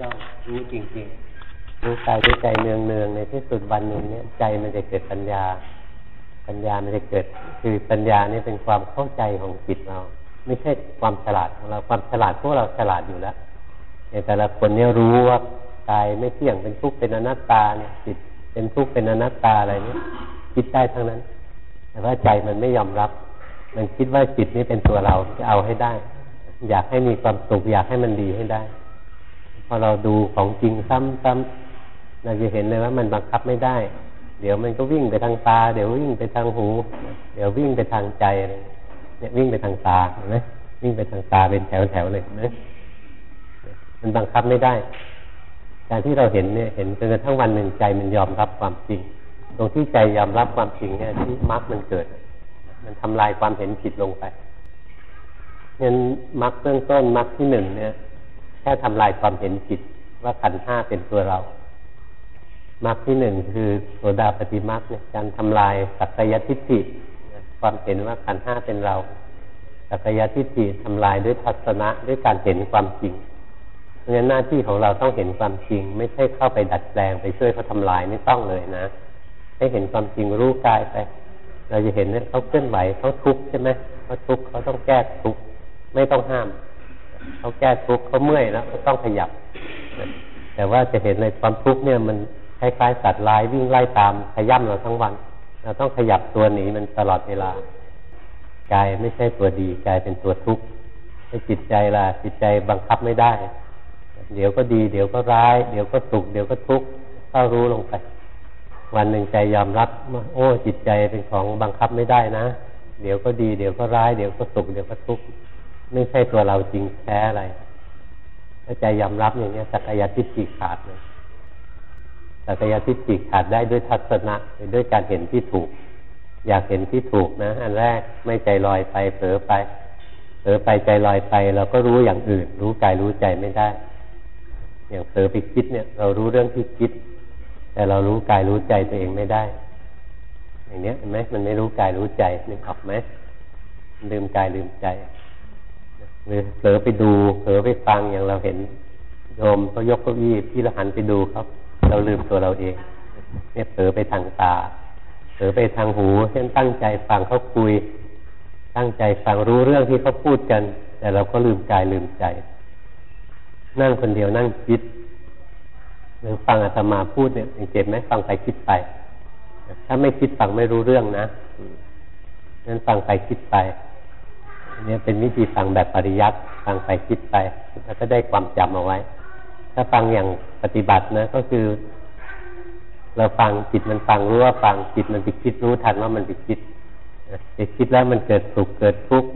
จ้องรู้จริงๆรู้กายรู้ใจเนืองๆในที่สุดวันหนึ่งเนี่ยใจมันจะเกิดปัญญา ปัญญามันจะเกิด คือปัญญานี่เป็นความเข้าใจของจิตเรา ไม่ใช่ความฉลาดของเราความฉลาดพวกเราฉลาดอยู่แล้วแต่ละคนเนี่ยรู้ว่ากายไม่เที่ยงเป็นทุกข์เป็นอนัตตาเนี่ยจิตเป็นทุกข์เป็นอนัตตาอะไรเนี่ยคิดได้ทั้งนั้น แต่ว่าใจมันไม่ยอมรับ มันคิดว่าจิตนี้เป็นตัวเราจะเอาให้ได้ อยากให้มีความสุขอยากให้มันดีให้ได้ พอเราดูของจริงซ้ำๆเราจะเห็นเลยว่ามันบังคับไม่ได้ เดี๋ยวมันก็วิ่งไปทางตา เดี๋ยววิ่งไปทางหู เดี๋ยววิ่งไปทางใจอะไรเนี่ยวิ่งไปทางตาเห็นไหมวิ่งไปทางตาเป็นแถวๆเลยนไหมมันบังคับไม่ได้ การที่เราเห็นเนี่ยเห็นจนกระทั่งวันหนึ่งใจมันยอมรับความจริง ตรงที่ใจยอมรับความจริงเนี่ยที่มรรคมันเกิด มันทำลายความเห็นผิดลงไปงั้นมรรคเบื้องต้นมรรคที่หนึ่งเนี่ย ค่ทำลายความเห็นผิดว่าขันห้าเป็นตัวเรามรรคที่หนึ่งคือโสดาปฏิมรรคเนี่ยการทำลายสักยทิฏฐิความเห็นว่าขันห้าเป็นเราสักยทิฏฐิทำลายด้วยทัศนะด้วยการเห็นความจริงเพราะฉะนั้นหน้าที่ของเราต้องเห็นความจริง ไม่ใช่เข้าไปดัดแปลงไปช่วยเขาทำลายไม่ต้องเลยนะ ให้เห็นความจริงรู้กายไป เราจะเห็นเนี่ยเขาเคลื่อนไหวเขาทุกข์ใช่ไหมเขาทุกข์เขาต้องแก้ทุกข์ไม่ต้องห้าม เขาแก้ทุกข์เขาเมื่อยแล้วเขาต้องขยับ แต่ว่าจะเห็นในความทุกข์เนี่ยมันคล้ายๆสัตว์ลายวิ่งไล่ตามขย่ำเราทั้งวัน เราต้องขยับตัวหนีมันตลอดเวลากายไม่ใช่ตัวดีกายเป็นตัวทุกข์ให้จิตใจล่ะจิตใจบังคับไม่ได้ เดี๋ยวก็ดี เดี๋ยวก็ร้าย เดี๋ยวก็สุขเดี๋ยวก็ทุกข์เข้ารู้ลงไป วันหนึ่งใจยอมรับว่าโอ้จิตใจเป็นของบังคับไม่ได้นะ เดี๋ยวก็ดี เดี๋ยวก็ร้าย เดี๋ยวก็สุขเดี๋ยวก็ทุกข์ ไม่ใช่ตัวเราจริงแท้อะไรถ้าใจยอมรับอย่างนี้สักยทิฏฐิขาดเลยสักยทิฏฐิขาดได้ด้วยทัศนะด้วยการเห็นที่ถูก อยากเห็นที่ถูกนะ อันแรกไม่ใจลอยไปเผลอไปเผลอไปใจลอยไป เราก็รู้อย่างอื่น รู้กายรู้ใจไม่ได้ อย่างเผลอไปคิดเนี่ย เรารู้เรื่องที่คิด แต่เรารู้กายรู้ใจตัวเองไม่ได้ อย่างนี้เห็นไหมมันไม่รู้กายรู้ใจนึกออกไหมลืมกายลืมใจ หรือเผลอไปดูเผลอไปฟังอย่างเราเห็นโยมเขายกเก้าอี้พี่ละหันไปดูครับ เราลืมตัวเราเองเนี่ยเผลอไปทางตาเผลอไปทางหูเช่นตั้งใจฟังเขาคุย ตั้งใจฟังรู้เรื่องที่เขาพูดกัน แต่เราก็ลืมกายลืมใจ นั่งคนเดียวนั่งคิดหรือฟังอาตมาพูดเนี่ยเจ็บไหมฟังไปคิดไป ถ้าไม่คิดฟังไม่รู้เรื่องนะนั้นฟังไปคิดไป นี่เป็นวิธีฟังแบบปริยัติฟังไปคิดไป แล้วก็ได้ความจำเอาไว้ ถ้าฟังอย่างปฏิบัตินะก็คือ เราฟังจิตมันฟังรู้ว่าฟังจิตมันไปคิดรู้ทันว่ามันไปคิดไปคิดแล้วมันเกิดสุขเกิดทุกข์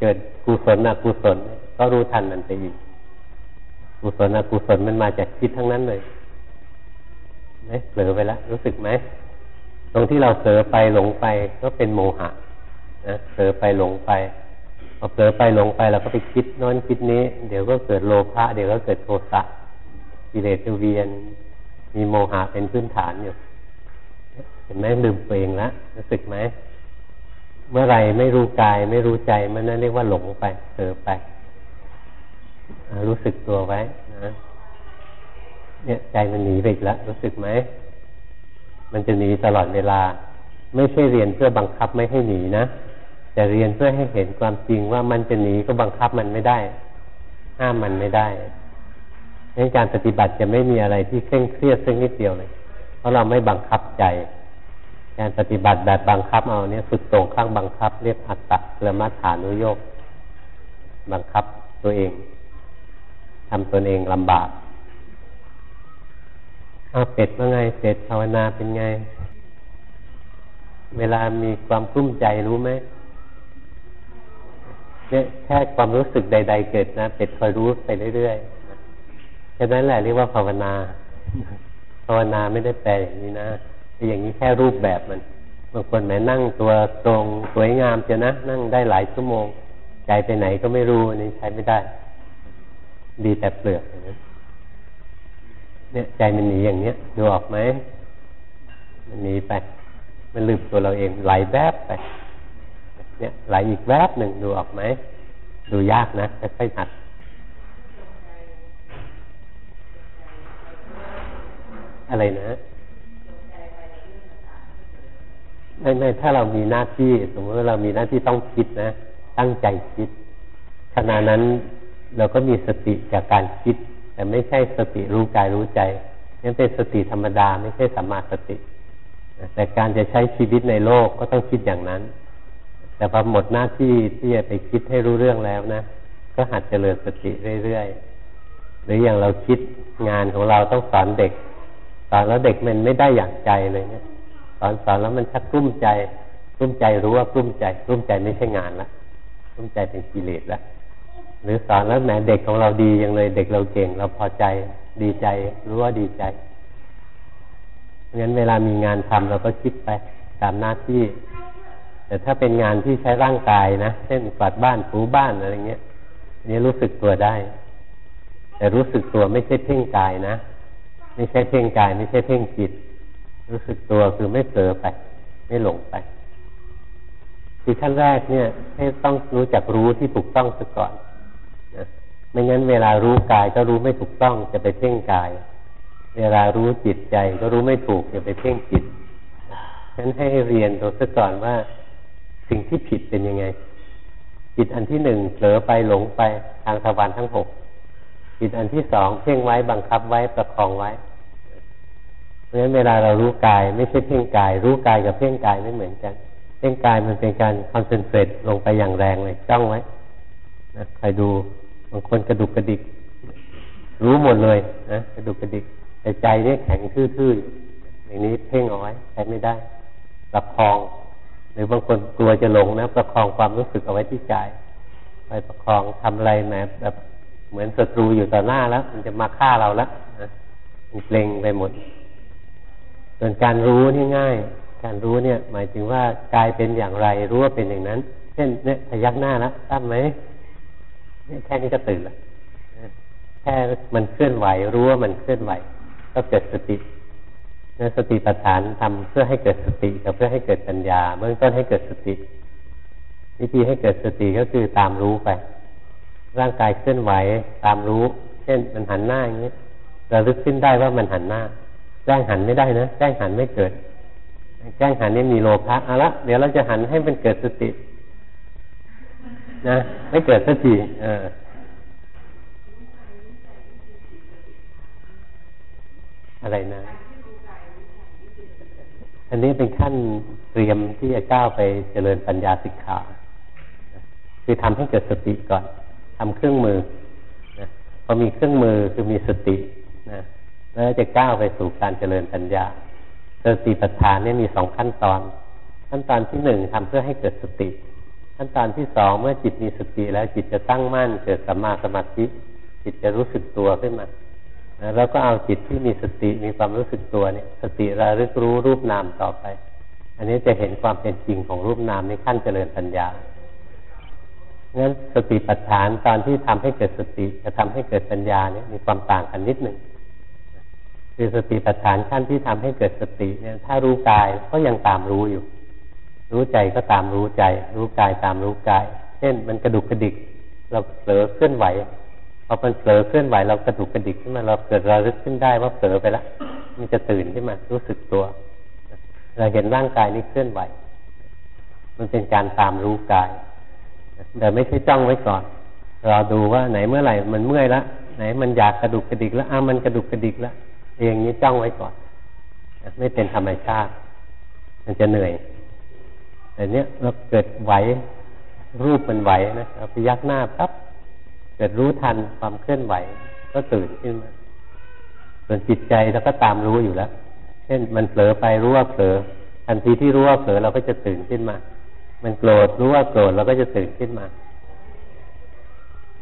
เกิดกุศลอกุศลก็รู้ทันมันไปอีกกุศลอกุศลมันมาจากคิดทั้งนั้นเลยไหมเผลอไปแล้วรู้สึกไหมตรงที่เราเผลอไปหลงไปก็เป็นโมหะนะเผลอไปหลงไป พอเผลอไปหลงไปเราก็ไปคิดโน้นคิดนี้ เดี๋ยวก็เกิดโลภะเดี๋ยวก็เกิดโทสะกิเลสเวียน มีโมหะเป็นพื้นฐานอยู่เห็นไหมลืมตัวเองแล้วรู้สึกไหมเมื่อไรไม่รู้กายไม่รู้ใจมันนั่นเรียกว่าหลงไปเผลอไป รู้สึกตัวไว้นะเนี่ยใจมันหนีไปอีกแล้วรู้สึกไหมมันจะหนีตลอดเวลา ไม่ใช่เรียนเพื่อบังคับไม่ให้หนีนะ แต่เรียนเพื่อให้เห็นความจริงว่ามันจะหนีก็บังคับมันไม่ได้ ห้ามมันไม่ได้ในการปฏิบัติจะไม่มีอะไรที่เคร่งเครียดสักนิดเดียวเลย เพราะเราไม่บังคับใจ การปฏิบัติแบบบังคับเอาเนี่ยฝึกตรงข้างบังคับ เรียกอัตตะเรมาฐานุโยกบังคับตัวเองทำตนเองลำบากเอาเป็ดว่าไงเป็ดภาวนาเป็นไง เวลามีความกลุ้มใจรู้ไหม แค่ความรู้สึกใด ๆ เกิดนะเป็ดคอยรู้ไปเรื่อยๆฉะนั้นแหละเรียกว่าภาวนา ภาวนาไม่ได้แปลอย่างนี้นะอย่างนี้แค่รูปแบบมันบางคนแม้นั่งตัวตรงสวยงามเจ้นะ นั่งได้หลายชั่วโมง ใจไปไหนก็ไม่รู้นี่ใช้ไม่ได้ ดีแต่เปลือกเนี่ยใจมันหนีอย่างเนี้ยดูออกไหมมันหนีไป มันลืมตัวเราเองไหลแวบไป เนี่ยไหลอีกแวบหนึ่งดูออกไหม ดูยากนะค่อยๆหัดอะไรนะไม่ไม่ถ้าเรามีหน้าที่ สมมติว่าเรามีหน้าที่ต้องคิดนะ ตั้งใจคิดขณะนั้นเราก็มีสติจากการคิด แต่ไม่ใช่สติรู้กายรู้ใจนั่นเป็นสติธรรมดา ไม่ใช่สัมมาสติ แต่การจะใช้ชีวิตในโลกก็ต้องคิดอย่างนั้น แต่พอหมดหน้าที่ที่จะไปคิดให้รู้เรื่องแล้วนะ ก็หัดเจริญสติเรื่อยๆ หรืออย่างเราคิดงานของเราต้องสอนเด็ก สอนแล้วเด็กมันไม่ได้อย่างใจเลยเนี่ย สอนสอนแล้วมันชักกลุ้มใจกลุ้มใจรู้ว่ากลุ้มใจกลุ้มใจไม่ใช่งานละกลุ้มใจเป็นกิเลสละหรือสอนแล้วแหมเด็กของเราดีอย่างเลย เด็กเราเก่ง เราพอใจดีใจรู้ว่าดีใจงั้นเวลามีงานทำเราก็คิดไปตามหน้าที่ แต่ถ้าเป็นงานที่ใช้ร่างกายนะเช่นกวาดบ้านถูบ้านอะไรเงี้ยนี่รู้สึกตัวได้ แต่รู้สึกตัวไม่ใช่เพ่งกายนะไม่ใช่เพ่งกาย ไม่ใช่เพ่งจิต รู้สึกตัวคือไม่เผลอไป ไม่หลงไปคือขั้นแรกเนี่ยให้ต้องรู้จักรู้ที่ถูกต้องซะก่อนนะไม่งั้นเวลารู้กายก็รู้ไม่ถูกต้องจะไปเพ่งกาย เวลารู้จิตใจก็รู้ไม่ถูกจะไปเพ่งจิตฉะนั้นให้เรียนตัวซะก่อนว่า สิ่งที่ผิดเป็นยังไง จิตอันที่หนึ่งเผลอไปหลงไปทางทวารทั้งหกจิตอันที่สองเพ่งไว้บังคับไว้ประคองไว้ เพราะฉะนั้นเวลาเรารู้กายไม่ใช่เพ่งกาย รู้กายกับเพ่งกายไม่เหมือนกัน เพ่งกายมันเป็นการคอนเซนเทรตลงไปอย่างแรงเลยจ้องไว้นะใครดูบางคนกระดุกกระดิก รู้หมดเลยนะกระดุกกระดิกแต่ใจเนี่ยแข็งทื่อๆอย่างนี้เพ่งเอาไว้ใช้ไม่ได้ประคอง หรือบางคนกลัวจะหลงนะประคองความรู้สึกเอาไว้ที่ใจไปประคองทำอะไรแหมแบบเหมือนศัตรูอยู่ต่อหน้าแล้ว มันจะมาฆ่าเราแล้วนะมันเกรงไปหมด ส่วนการรู้นี่ง่าย การรู้เนี่ย หมายถึงว่ากายเป็นอย่างไรรู้ว่าเป็นอย่างนั้น เช่นเนี่ยพยักหน้าแล้วทราบไหมเนี่ยแค่นี้ก็ตื่นล้วแค่มันเคลื่อนไหวรู้ว่ามันเคลื่อนไหว ก็เกิดสติ สติปัฏฐานทำเพื่อให้เกิดสติกับเพื่อให้เกิดปัญญา เบื้องต้นให้เกิดสติ วิธีให้เกิดสติก็คือตามรู้ไป ร่างกายเคลื่อนไหวตามรู้ เช่นมันหันหน้าอย่างนี้เราลึกขึ้นได้ว่ามันหันหน้าแจ้งหันไม่ได้นะแจ้งหันไม่เกิดแจ้งหันนี่มีโลภะเอาละเดี๋ยวเราจะหันให้มันเกิดสติ นะไม่เกิดสักทีเอออะไรนะ อันนี้เป็นขั้นเตรียมที่จะก้าวไปเจริญปัญญาสิกขาคือทำให้เกิดสติก่อนทำเครื่องมือนะพอมีเครื่องมือคือมีสตินะแล้วจะก้าวไปสู่การเจริญปัญญาสติปัฏฐานนี่มีสองขั้นตอน ขั้นตอนที่หนึ่งทำเพื่อให้เกิดสติ ขั้นตอนที่สองเมื่อจิตมีสติแล้วจิตจะตั้งมั่นเกิดสัมมาสมาธิจิตจะรู้สึกตัวขึ้นมา แล้วก็เอาจิตที่มีสติมีความรู้สึกตัวเนี่ย สติระลึกรู้รูปนามต่อไป อันนี้จะเห็นความเป็นจริงของรูปนามในขั้นเจริญปัญญางั้นสติปัฏฐานตอนที่ทำให้เกิดสติจะทำให้เกิดปัญญาเนี่ยมีความต่างกันนิดหนึ่งคือสติปัฏฐานขั้นที่ทำให้เกิดสติเนี่ย ถ้ารู้กายก็ยังตามรู้อยู่ รู้ใจก็ตามรู้ใจ รู้กายตามรู้กาย เช่นมันกระดุกกระดิก เราเผลอเคลื่อนไหว พอมันเผลอเคลื่อนไหวเรากระดุกกระดิกขึ้นมาเราเกิดระลึกขึ้นได้ว่าเผลอไปแล้วมันจะตื่นขึ้นมารู้สึกตัว เราเห็นร่างกายนี้เคลื่อนไหว มันเป็นการตามรู้กายแต่ไม่ใช่จ้องไว้ก่อนเรอดูว่าไหนเมื่อไหร่มันเมื่อยละไหนมันอยากกระดุกกระดิกแล้วอ้ามันกระดุกกระดิกแล้วอย่างนี้จ้องไว้ก่อนไม่เป็นธรรมชาติ มันจะเหนื่อยแต่เนี้ยเราเกิดไหวรูปมันไหวนะเราพยักหน้าปั๊บ เกิดรู้ทันความเคลื่อนไหว ก็ตื่นขึ้นมาส่วนจิตใจเราก็ตามรู้อยู่แล้ว เช่นมันเผลอไปรู้ว่าเผลอ ทันทีที่รู้ว่าเผลอเราก็จะตื่นขึ้นมา มันโกรธรู้ว่าโกรธเราก็จะตื่นขึ้นมา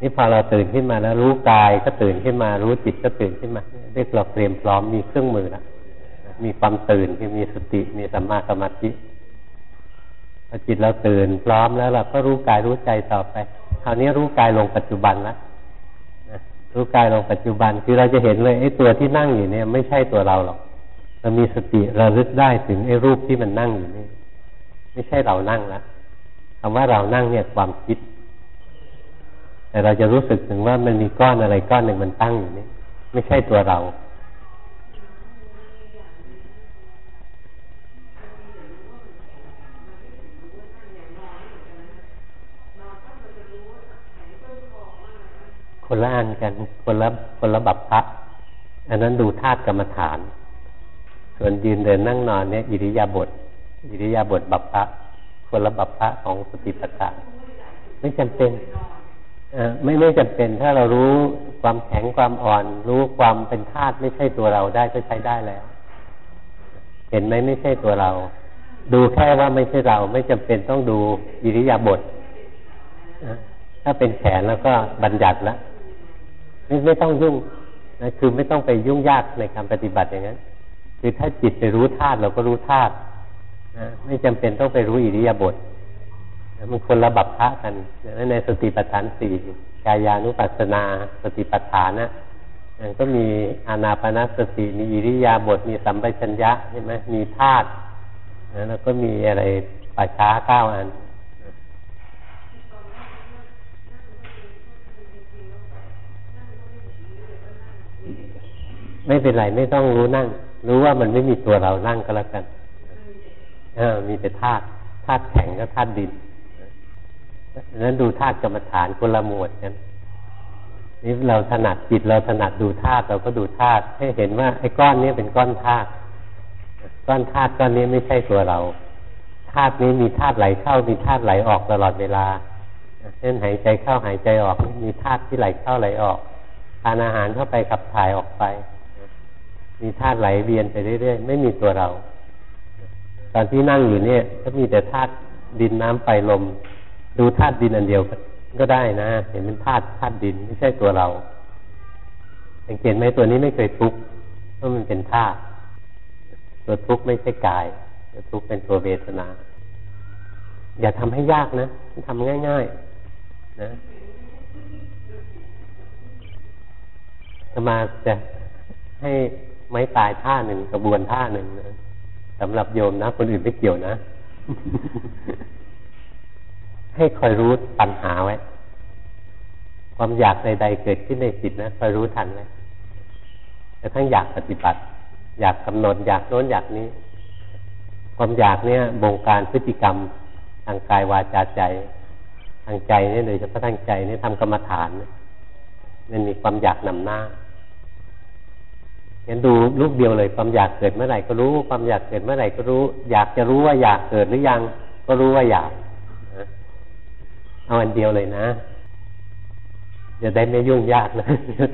นี่พอเราตื่นขึ้นมาแล้วรู้กายก็ตื่นขึ้นมา รู้จิตก็ตื่นขึ้นมาเรียกเราเตรียมพร้อมมีเครื่องมือแล้วมีความตื่นคือมีสติมีสัมมาสมาธิพอจิตเราตื่นพร้อมแล้วเราก็รู้กายรู้ใจต่อไป คราวนี้รู้กายลงปัจจุบันแล้วรู้กายลงปัจจุบันคือเราจะเห็นเลยไอ้ตัวที่นั่งอยู่เนี่ยไม่ใช่ตัวเราหรอกเรามีสติระลึกได้ถึงไอ้รูปที่มันนั่งอยู่นี่ไม่ใช่เรานั่งละคำว่าเรานั่งเนี่ยความคิด แต่เราจะรู้สึกถึงว่ามันมีก้อนอะไรก้อนหนึ่งมันตั้งอยู่นี่ไม่ใช่ตัวเรา คนละอันกันคนละคนละบัพพะอันนั้นดูธาตุกรรมฐาน ส่วนยืนเดินนั่งนอนเนี่ยอิริยาบถอิริยาบถบัพพะคนละบัพพะของสติปัฏฐานไม่จำเป็นไม่ไม่จำเป็นถ้าเรารู้ความแข็งความอ่อน รู้ความเป็นธาตุไม่ใช่ตัวเราได้ก็ใช้ได้แล้ว เห็นไหมไม่ใช่ตัวเรา ดูแค่ว่าไม่ใช่เรา ไม่จำเป็นต้องดูอิริยาบถถ้าเป็นแขนแล้วก็บัญญัติแล้ว ไม่ไม่ต้องยุ่งนะคือไม่ต้องไปยุ่งยากในการปฏิบัติอย่างนั้น คือถ้าจิตไปรู้ธาตุเราก็รู้ธาตุนะไม่จำเป็นต้องไปรู้อิริยาบถมันคนระบับพระกันในสติปัฏฐานสี่กายานุปัสสนาสติปัฏฐานนะก็มีอานาปนาสติมีอิริยาบถมีสัมปชัญญะใช่ไหมมีธาตุแล้วก็มีอะไรปัจฉาเก้าอัน ไม่เป็นไรไม่ต้องรู้นั่ง รู้ว่ามันไม่มีตัวเรานั่งก็แล้วกันเออมีแต่ธาตุธาตุแข็งก็ธาตุดินนั้นดูธาตุกรรมฐานคนละหมวดกันนี่เราถนัดจิตเราถนัดดูธาตุเราก็ดูธาตุให้เห็นว่าไอ้ก้อนนี้เป็นก้อนธาตุก้อนธาตุก้อนนี้ไม่ใช่ตัวเราธาตุนี้มีธาตุไหลเข้ามีธาตุไหลออกตลอดเวลาเช่นหายใจเข้าหายใจออก มีธาตุที่ไหลเข้าไหลออกทานอาหารเข้าไปขับถ่ายออกไป มีธาตุไหลเวียนไปเรื่อยๆ ไม่มีตัวเรา ตอนที่นั่งอยู่เนี่ยก็มีแต่ธาตุดินน้ำไฟลม ดูธาตุดินอันเดียวก็ได้นะ เห็นเป็นธาตุธาตุดินไม่ใช่ตัวเราสังเกตไหมตัวนี้ไม่เคยทุกข์เพราะมันเป็นธาตุตัวทุกข์ไม่ใช่กายตัวทุกข์เป็นตัวเวทนา อย่าทำให้ยากนะทำง่าย ๆ นะสมาจะให้ ไม้ตายท่าหนึ่งกระบวนท่าหนึ่งนะสำหรับโยมนะ คนอื่นไม่เกี่ยวนะ ให้คอยรู้ปัญหาไว้ ความอยากใดๆเกิดขึ้นในจิตนะคอยรู้ทันไว้แต่ทั้งอยากปฏิบัติ อยากกำหนดอยากโน้นอยากนี้ ความอยากเนี่ยบงการพฤติกรรมทางกายวาจาใจ ทางใจเนี่ยโดยเฉพาะทางใจเนี่ยทำกรรมฐานเนี่ยมันมีความอยากนำหน้า งั้นดูลูกเดียวเลยความอยากเกิดเมื่อไหร่ก็รู้ ความอยากเกิดเมื่อไหร่ก็รู้ อยากจะรู้ว่าอยากเกิดหรือยัง ก็รู้ว่าอยากเอาอันเดียวเลยนะอย่าได้ไม่ยุ่งยากนะ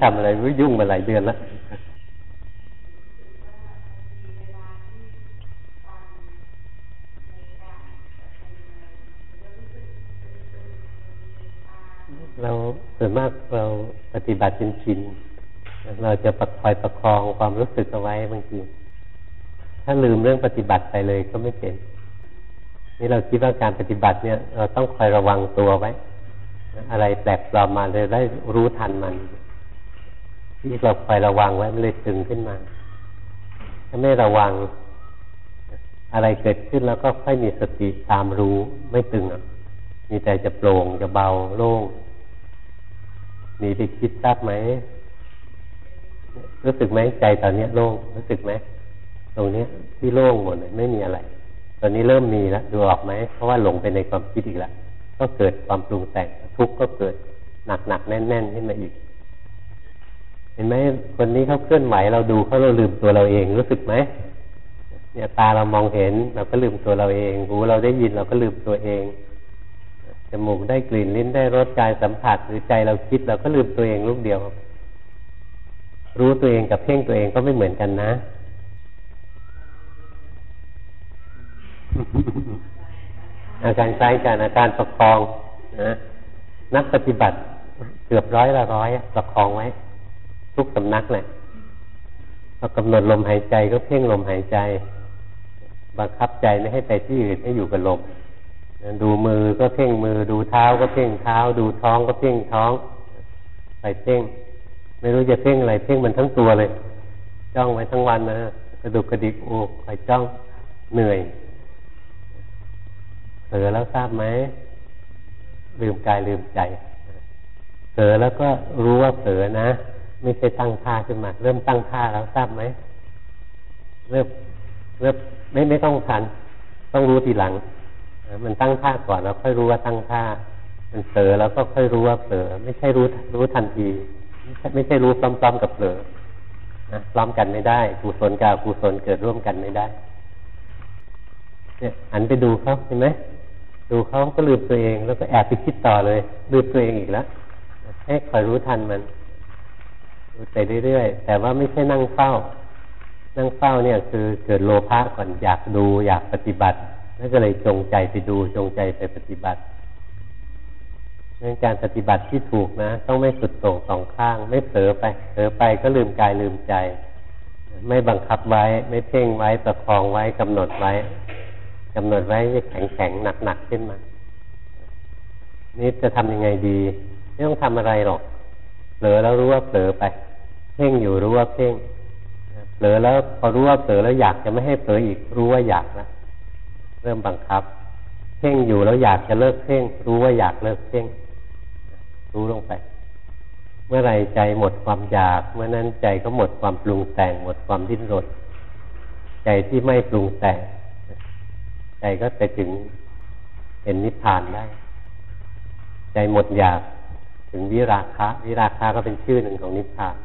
ทำอะไรไม่ยุ่งมาหลายเดือนแล้วเราส่วนมากเราปฏิบัติจนชิน เราจะประคอยประคองความรู้สึกเอาไว้บางทีถ้าลืมเรื่องปฏิบัติไปเลยก็ไม่เป็นนี่เราคิดว่าการปฏิบัติเนี่ย เราต้องคอยระวังตัวไว้ อะไรแปลกปลอมมาเลยได้รู้ทันมัน ที่เราคอยระวังไว้มันเลยตึงขึ้นมา ถ้าไม่ระวัง อะไรเกิดขึ้นแล้วก็ค่อยมีสติตามรู้ไม่ตึงอะมีแต่จะโปร่งจะเบาโล่งหนีไปคิดทราบไหม รู้สึกไหมใจตอนนี้โล่งรู้สึกไหมตรงนี้ที่โล่งหมดเลยไม่มีอะไร ตอนนี้เริ่มมีแล้วดูออกไหมเพราะว่าหลงไปในความคิดอีกแล้วก็เกิดความปรุงแต่งทุกข์ก็เกิดหนักหนักแน่นแน่นขึ้นมาอีก เห็นไหมคนนี้เขาเคลื่อนไหวเราดูเขาเราลืมตัวเราเองรู้สึกไหมเนี่ยตาเรามองเห็นเราก็ลืมตัวเราเองหูเราได้ยินเราก็ลืมตัวเองจมูกได้กลิ่นลิ้นได้รสกายสัมผัสหรือใจเราคิดเราก็ลืมตัวเองลูกเดียว รู้ตัวเองกับเพ่งตัวเองก็ไม่เหมือนกันนะ อาการคล้ายกันอาการประคองนะนักปฏิบัติเกือบร้อยละร้อยประคองไว้ ทุกสำนักเลยพอกำหนดลมหายใจก็เพ่งลมหายใจ บังคับใจไม่ให้ไปที่อื่นให้อยู่กับลมดูมือก็เพ่งมือ ดูเท้าก็เพ่งเท้า ดูท้องก็เพ่งท้อง ไปเพ่ง ไม่รู้จะเพ่งอะไร เพ่งมันทั้งตัวเลย จ้องไว้ทั้งวันนะกระดุกกระดิกโอ้คอยจ้องเหนื่อยเผลอแล้วทราบไหมลืมกายลืมใจเผลอแล้วก็รู้ว่าเผลอนะ ไม่ใช่ตั้งท่าขึ้นมา เริ่มตั้งท่าแล้วทราบไหมเริ่มเริ่มไม่ไม่ต้องทัน ต้องรู้ทีหลังมันตั้งท่าก่อนแล้วค่อยรู้ว่าตั้งท่า มันเผลอแล้วก็ค่อยรู้ว่าเผลอไม่ใช่รู้รู้ทันที ไม่ใช่รู้พร้อมๆกับเผลอนะพร้อมกันไม่ได้กุศลกับกุศลเกิดร่วมกันไม่ได้ เนี่ยหันไปดูเขาเห็นไหมดูเขาก็ลืมตัวเองแล้วก็แอบไปคิดต่อเลย ลืมตัวเองอีกแล้วให้คอยรู้ทันมันรู้ไปเรื่อยๆแต่ว่าไม่ใช่นั่งเฝ้า นั่งเฝ้าเนี่ยคือเกิดโลภะก่อนอยากดูอยากปฏิบัติ แล้วก็เลยจงใจไปดูจงใจไปปฏิบัติ เรื่องการปฏิบัติที่ถูกนะ ต้องไม่สุดโต่งสองข้าง ไม่เผลอไปเผลอไปก็ลืมกายลืมใจ ไม่บังคับไว้ ไม่เพ่งไว้ประคองไว้กำหนดไว้กำหนดไว้แข็งแข็งหนักหนักขึ้นมา นี่จะทำยังไงดีไม่ต้องทำอะไรหรอกเผลอแล้วรู้ว่าเผลอไป เพ่งอยู่รู้ว่าเพ่งเผลอแล้วพอรู้ว่าเผลอแล้วอยากจะไม่ให้เผลออีกรู้ว่าอยากแล้วเริ่มบังคับ เพ่งอยู่แล้วอยากจะเลิกเพ่ง รู้ว่าอยากเลิกเพ่ง รู้ลงไป เมื่อไรใจหมดความอยาก เมื่อนั้นใจก็หมดความปรุงแต่ง หมดความดิ้นรนใจที่ไม่ปรุงแต่ง ใจก็ไปถึงเห็นนิพพานได้ ใจหมดอยากถึงวิราคะ วิราคะก็เป็นชื่อหนึ่งของนิพพาน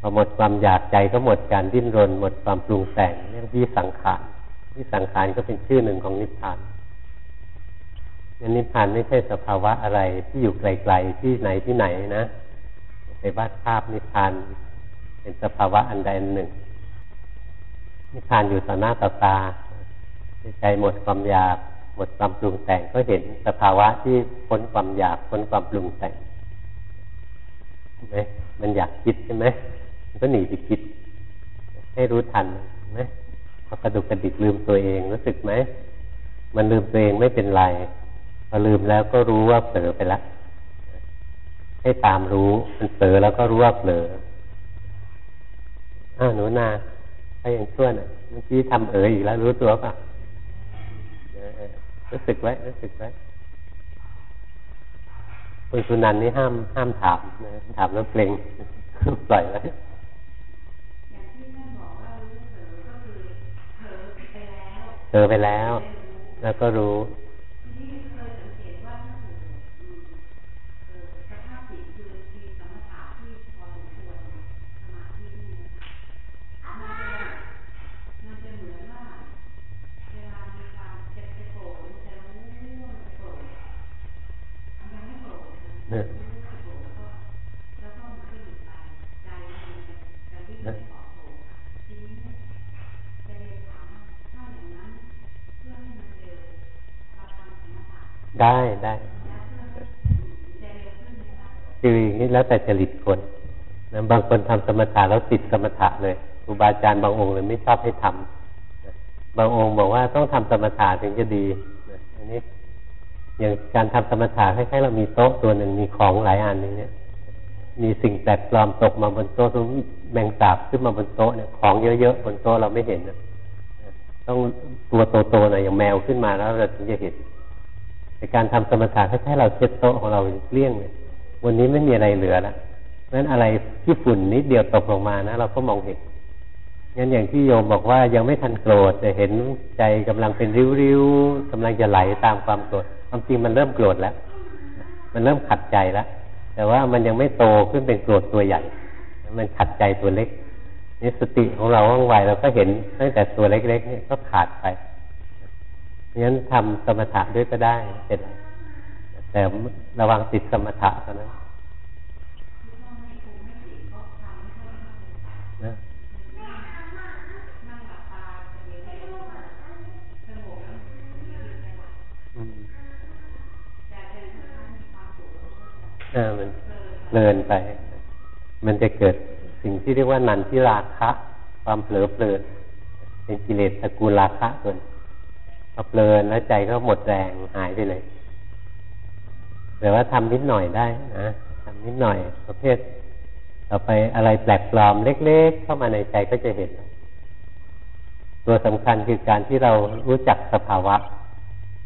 พอหมดความอยากใจก็หมดการดิ้นรน หมดความปรุงแต่งเรียกวิสังขารวิสังขารก็เป็นชื่อหนึ่งของนิพพาน นนิพพานไม่ใช่สภาวะอะไรที่อยู่ไกลๆที่ไหนที่ไหนนะไปวาดภาพนิพพานเป็นสภาวะอันใดอันหนึ่ง นิพพานอยู่ต่อหน้าต่อตาใจหมดความอยากหมดความปรุงแต่งก็เห็นสภาวะที่พ้นความอยากพ้นความปรุงแต่งใช่ไหมมันอยากคิดใช่ไหมมันก็หนีไปคิด ให้รู้ทันไหมพอกระดุกกระดิกลืมตัวเองรู้สึกไหมมันลืมตัวเองไม่เป็นไร พอลืมแล้วก็รู้ว่าเผลอไปแล้วให้ตามรู้มันเผลอแล้วก็รู้ว่าเผลออ้าวหนูนาถ้ายังชั่วน่ะเมื่อกี้ทำเอ๋ยอีกแล้วรู้ตัวป่ะรู้สึกไว้รู้สึกไว้คุณสุนันนี่ห้ามห้ามถามนะถามแล้วเกรงปล่อยไว้เจอไปแล้ว แล้วก็รู้ ได้ได้คือนี่แล้วแต่จริตคนนะบางคนทำสมถะแล้วติดสมถะเลยครูบาอาจารย์บางองค์เลยไม่ชอบให้ทำบางองค์บอกว่าต้องทำสมถะถึงจะดีอันนี้ อย่างการทำสมถะคล้ายๆเรามีโต๊ะตัวหนึ่งมีของหลายอันนี้เนี่ยมีสิ่งแปลกปลอมตกมาบนโต๊ะตรงแมงสาบขึ้นมาบนโต๊ะเนี่ยของเยอะๆบนโต๊ะเราไม่เห็นนะต้องตัวโตๆหน่อยอย่างแมวขึ้นมาแล้วเราถึงจะเห็นในการทำสมถะแค่เราเช็ดโต๊ะของเราเกลี้ยงเลยวันนี้ไม่มีอะไรเหลือแล้วนั้นอะไรที่ฝุ่นนิดเดียวตกลงมานะ เราก็มองเห็นงั้นอย่างที่โยมบอกว่ายังไม่ทันโกรธแต่เห็นใจกำลังเป็นริ้วๆกำลังจะไหลตามความโกรธ ความจริงมันเริ่มโกรธแล้ว มันเริ่มขัดใจแล้ว แต่ว่ามันยังไม่โตขึ้นเป็นโกรธตัวใหญ่ มันขัดใจตัวเล็กนี่สติของเราว่องไวเราก็เห็นตั้งแต่ตัวเล็กๆนี่ก็ขาดไปเพราะงั้นทำสมถะด้วยก็ได้เป็นแต่ระวังติดสมถะเท่านั้น มันเลินไป มันจะเกิดสิ่งที่เรียกว่านันทิราคะ ความเผลอเพลินเป็นกิเลสตระกูลราคะส่วนพอเพลินแล้วใจก็หมดแรงหายไปเลยแต่ว่าทำนิดหน่อยได้นะทำนิดหน่อย ประเภทต่อไปอะไรแปลกปลอมเล็ก ๆ เข้ามาในใจก็จะเห็น ตัวสำคัญคือการที่เรารู้จักสภาวะ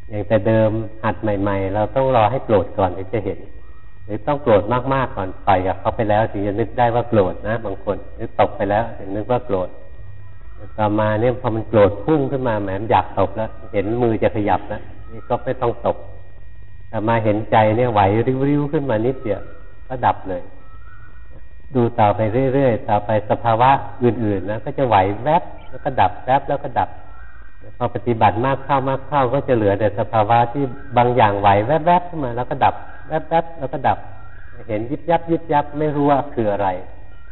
อย่างแต่เดิมหัดใหม่ ๆ เราต้องรอให้โกรธก่อนถึงจะเห็น หรือต้องโกรธมากๆก่อนปล่อยกับเขาไปแล้วถึงจะนึกได้ว่าโกรธนะ บางคนหรือตกไปแล้วถึงนึกว่าโกรธต่อมาเนี่ยพอมันโกรธพุ่งขึ้นมาแหมอยากตบแล้ว เห็นมือจะขยับแล้วนี่ก็ไม่ต้องตบแต่มาเห็นใจเนี่ยไหวริ้วๆขึ้นมานิดเดียวก็ดับเลย ดูต่อไปเรื่อยๆต่อไปสภาวะอื่นๆนะก็จะไหวแวบแล้วก็ดับแวบแล้วก็ดับพอปฏิบัติมากเข้ามากเข้าก็จะเหลือแต่สภาวะที่บางอย่างไหวแวบๆขึ้นมาแล้วก็ดับ แวบๆแล้วก็ดับ เห็นยิบยับยิบยับไม่รู้ว่าคืออะไร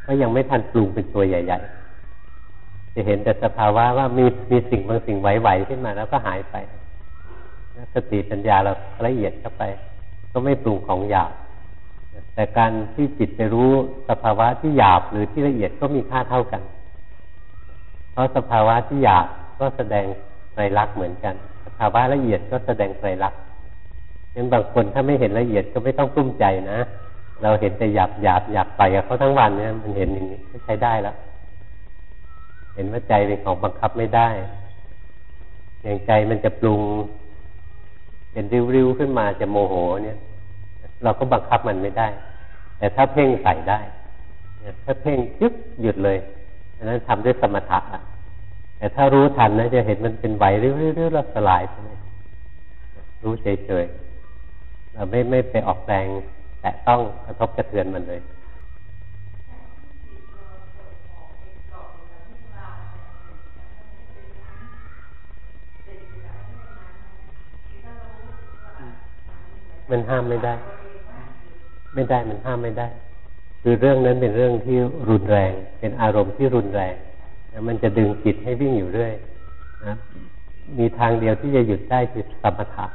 เพราะยังไม่ทันปรุงเป็นตัวใหญ่ ๆ จะเห็นแต่สภาวะว่ามีมีสิ่งบางสิ่งไหวๆขึ้นมาแล้วก็หายไปสติปัญญาเราละเอียดเข้าไป ก็ไม่ปรุงของหยาบแต่การที่จิตไปรู้สภาวะที่หยาบหรือที่ละเอียดก็มีค่าเท่ากัน เพราะสภาวะที่หยาบก็แสดงไตรลักษณ์เหมือนกัน สภาวะละเอียดก็แสดงไตรลักษณ์ ยังบางคนถ้าไม่เห็นละเอียดก็ไม่ต้องกุ้มใจนะ เราเห็นแต่หยาบหยาบหยาบไปกับเขาทั้งวันเนี่ยมันเห็นอย่างนี้ก็ใช้ได้แล้วเห็นว่าใจเป็นของบังคับไม่ได้ อย่างใจมันจะปรุง เป็นริ้วๆขึ้นมาจะโมโหเนี่ย เราก็บังคับมันไม่ได้ แต่ถ้าเพ่งใส่ได้ ถ้าเพ่งยึบหยุดเลยอันนั้นทำด้วยสมถะแต่ถ้ารู้ทันนะจะเห็นมันเป็นไหวริ้วๆแล้วสลายไปรู้เฉยๆ เราไม่ไม่ไปออกแรงแต่ต้องกระทบกระเทือนมันเลยมันห้ามไม่ได้ ไม่ได้มันห้ามไม่ได้ คือเรื่องนั้นเป็นเรื่องที่รุนแรง เป็นอารมณ์ที่รุนแรงมันจะดึงจิตให้วิ่งอยู่เรื่อยนะมีทางเดียวที่จะหยุดได้คือสมถะ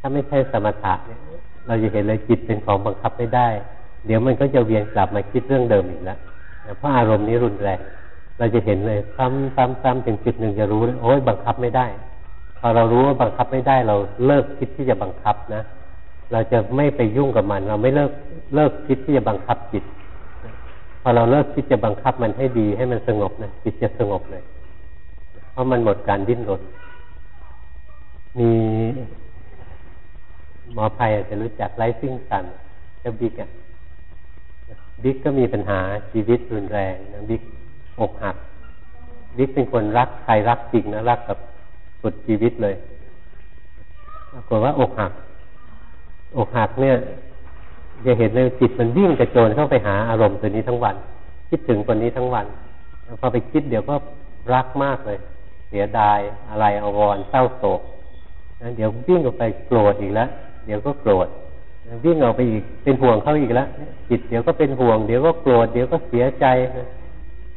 ถ้าไม่ใช่สมถะเนี่ยเราจะเห็นเลยจิตเป็นของบังคับไม่ได้ เดี๋ยวมันก็จะเวียนกลับมาคิดเรื่องเดิมอีกแล้วเพราะอารมณ์นี้รุนแรง เราจะเห็นเลยซ้ำซ้ำซ้ำถึงจุดหนึ่งจะรู้เลยโอ้ยบังคับไม่ได้ พอเรารู้ว่าบังคับไม่ได้ เราเลิกคิดที่จะบังคับนะ เราจะไม่ไปยุ่งกับมัน เราไม่เลิกเลิกคิดที่จะบังคับจิต พอเราเลิกคิดจะบังคับมันให้ดีให้มันสงบนะจิตจะสงบเลย เพราะมันหมดการดิ้นรนมี หมอภัยอาจจะรู้จักไลซิ่งสันเจ้าบิ๊กอะบิ๊กก็มีปัญหาชีวิตรุนแรงนะบิ๊กอกหักบิ๊กเป็นคนรักใครรักจริงนะรักกับสุดชีวิตเลยปรากฏว่าอกหัก อกหักเนี่ยจะเห็นเลยจิตมันวิ่งกระโจนเข้าไปหาอารมณ์ตัวนี้ทั้งวัน คิดถึงคนนี้ทั้งวันพอไปคิดเดี๋ยวก็รักมากเลย เสียดายอะไรอววรเศร้าโศกเดี๋ยววิ่งออกไปโกรธอีกแล้ว เดี๋ยวก็โกรธวิ่งออกไปอีกเป็นห่วงเขาอีกแล้วจิตเดี๋ยวก็เป็นห่วง เดี๋ยวก็โกรธเดี๋ยวก็เสียใจ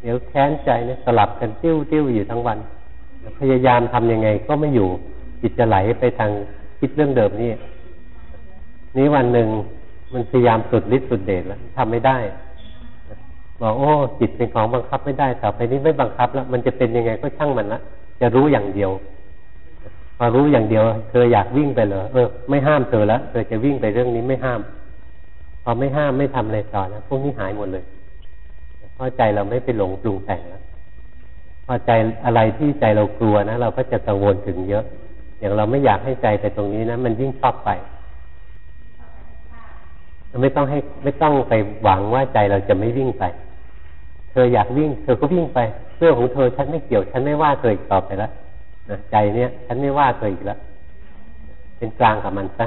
เดี๋ยวแค้นใจเนี่ยสลับกันติ้วติ้วอยู่ทั้งวัน พยายามทํำยังไงก็ไม่อยู่จิตจะไหลไปทางคิดเรื่องเดิมนี่นี้วันหนึ่งมันพยายามสุดฤทธิ์สุดเดชแล้วทำไม่ได้บอกโอ้จิตเป็นของบังคับไม่ได้ต่อไปนี้ไม่บังคับแล้วมันจะเป็นยังไงก็ช่างมันละจะรู้อย่างเดียว พอรู้อย่างเดียว เธออยากวิ่งไปเหรอเออไม่ห้ามเธอแล้วเธอจะวิ่งไปเรื่องนี้ไม่ห้าม พอไม่ห้ามไม่ทำอะไรต่อนะพวกนี้หายหมดเลยเพราะใจเราไม่ไปหลงปรุงแต่งแล้วพอใจอะไรที่ใจเรากลัวนะเราก็จะกังวลถึงเยอะ อย่างเราไม่อยากให้ใจไปตรงนี้นะมันยิ่งชอบไปไม่ต้องให้ไม่ต้องไปหวังว่าใจเราจะไม่วิ่งไป เธออยากวิ่ง เธอก็วิ่งไปเรื่องของเธอฉันไม่เกี่ยวฉันไม่ว่าเธออีกต่อไปแล้ว นะใจเนี้ยฉันไม่ว่าเธออีกแล้วเป็นกลางกับมันซะ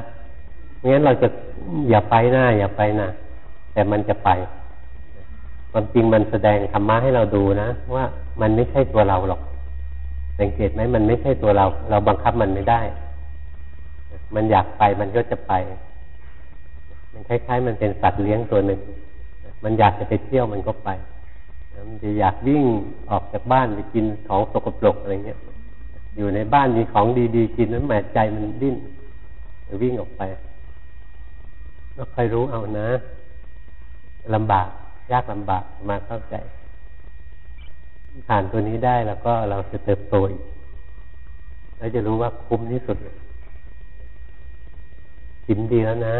ไม่งั้นเราจะอย่าไปหน้า อย่าไปหน้าแต่มันจะไป ความจริงมันแสดงธรรมะให้เราดูนะว่ามันไม่ใช่ตัวเราหรอกสังเกตไหมมันไม่ใช่ตัวเรา เราบังคับมันไม่ได้ มันอยากไปมันก็จะไป มันคล้ายๆ มันเป็นสัตว์เลี้ยงตัวหนึ่ง มันอยากจะไปเที่ยวมันก็ไป มันจะอยากวิ่งออกจากบ้านไปกินของสกปรกอะไรเงี้ย อยู่ในบ้านมีของดีๆ กินนั้นแหมใจมันดิ้นวิ่งออกไปก็ใครรู้เอานะลำบากยากลำบากมาเข้าใจ ผ่านตัวนี้ได้แล้วก็เราจะเติบโตอีกเราจะรู้ว่าคุ้มที่สุดจิมดีแล้วนะ